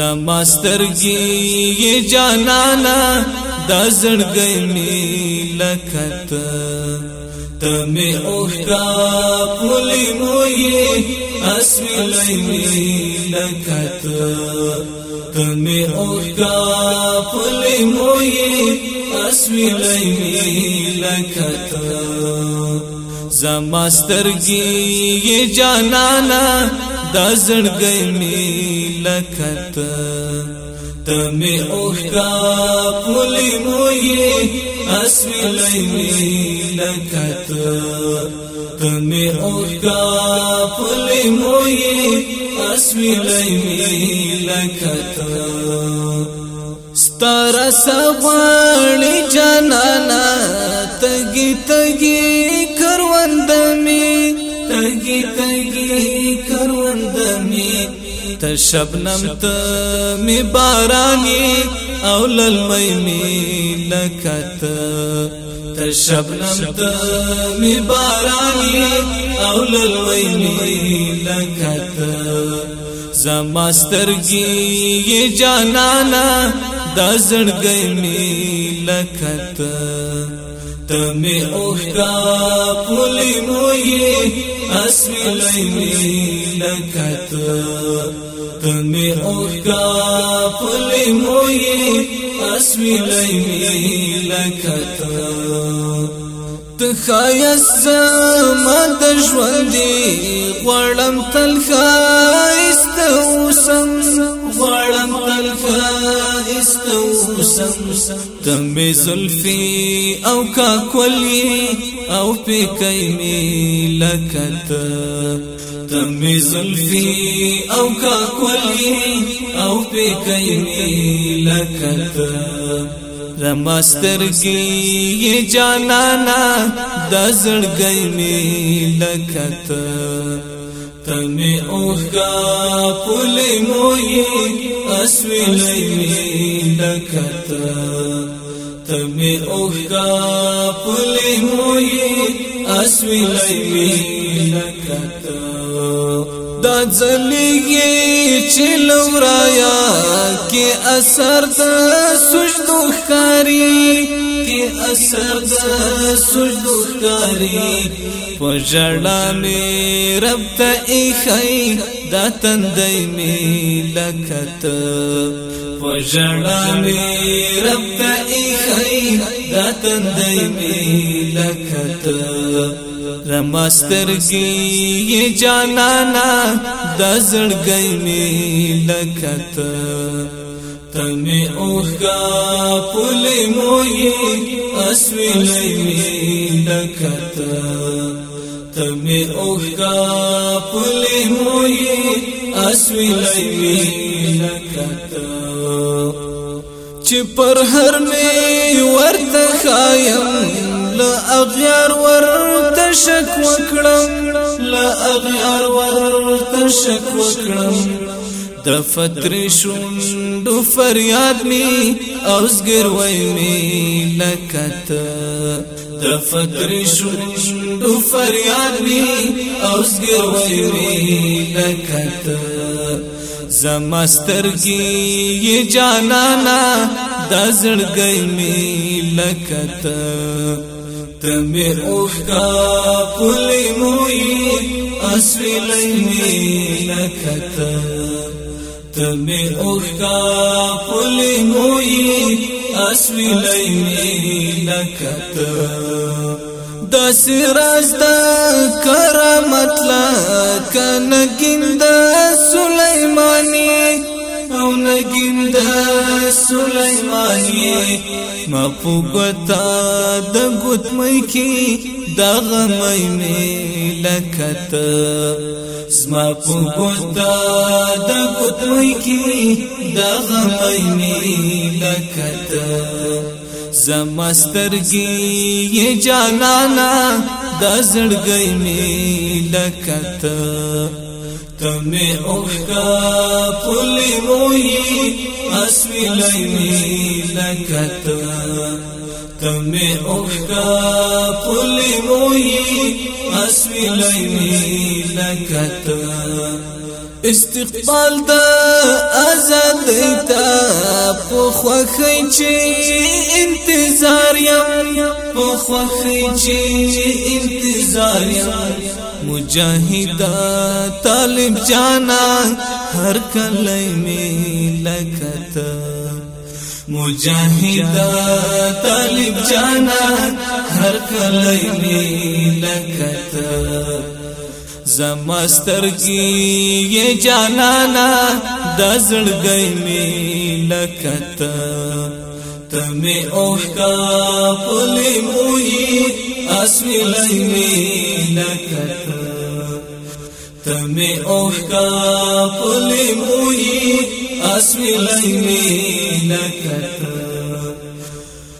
زماسترګي جانانا د زړګي می لکت تمه اوخرا پولي موي اسملي می لکت تمه اوخرا پولي موي اسملي می لکت زماسترګي جانانا دا زړګې می لکت تمه اوخا پولی موي اسویلې می لکت تمه اوخا پولی موي اسویلې می لکت ستاره سوالې جنانا تګي تګي ته شبنم ته می بارانی او للمې می لکت ته شبنم ته می بارانی او للمې می لکت زما سترګي جانانا د زړګې می لکت تمي اوختا پولي موي اسم ليمي لكت تمي اوختا پولي موي اسم ليمي لكت تخایس ما د ژوند دی غړم تل خایست اوسم غواړم الفا استو سم تم زلفي او کا کلی او پکای می لکت تم زلفي او کا کلی او پکای می لکت رماستر کی یہ جانانا دزړ گئی می لکته تمي اوخا پولي موي اسويلي لكتا تمي اوخا پولي موي اسويلي لكتا دا ځلېږي چې لورایا کې اثر د سجدو خاري کې اثر د سجدو کاری پژړا می رب ته اخی دا تندې می لکت پژړا می رب ته اخی دا تندې می لکت رمسترګي جانانا د زړګي می لکت تمی اوخا پلی موی اسویلی می لکتا تمی اوخا پلی موی اسویلی می لکتا چې پر هر می ورته خایم لا اغیار ورته شک وکړم لا اغیار ورته شک وکړم د فتر شوندو فریاد می اوس ګروي می لکت د فتر شوندو فریاد می اوس ګروي می لکت زمسترګي یې جانانا د زړګي می لکت تمه اوخ کا پلي موي اسویلی می لکتا تمی اوخکا پلی موی اسویلی می لکتا دس رازدا کرامت لا کنگند سلیمانی او نگند سلیمانی ما پوګتا د ګوتمۍ کې دغه مې ملکت زما په ګوتا د ګوتوي کې دغه مې ملکت زمسترګي یې جانانا د زړګي ملکت تمه اوخا پلي موي اسوي لای ملکت تمه اوختا پلی موی اسوی لینی لکتا استقبال د آزاد دیتا په خوخی چې انتظار یم په خوخی چې انتظار یم مجاهد طالب جانا هر کله می لکتا مجاهد طالب جانا هر کله می لکت زمسترګي یې جانانا د زړګي می لکت تمه اوه کا پلي موي اسوي لای می لکت تمه اوه کا پلي تصویرې مې لکته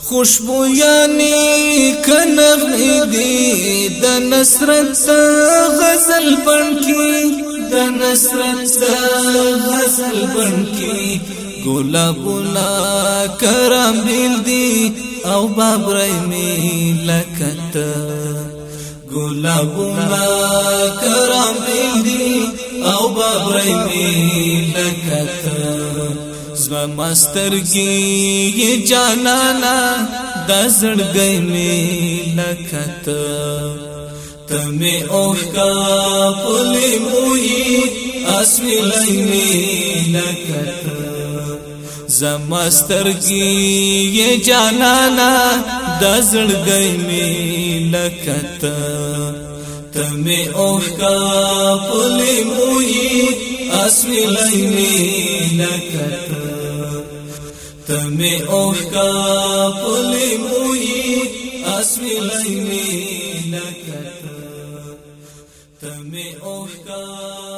خوشبو یعنی کنغ دی د نصرت غزل بنکی د نصرت غزل بنکی ګلابونه کرم بیل دی او بابرې مې لکته ګلابونه کرم بیل دی او بابرې مې لکته زغم استرګي جانانا د زړګي مې لکت تمه اوه کا پلي موي اسويلې مې لکت زمسترګي جانانا د زړګي مې لکت تمه اوه کا پلي موي اسويلې مې لکت تمي اوخكا پلي موي اسمي ليني لك تمي اوخكا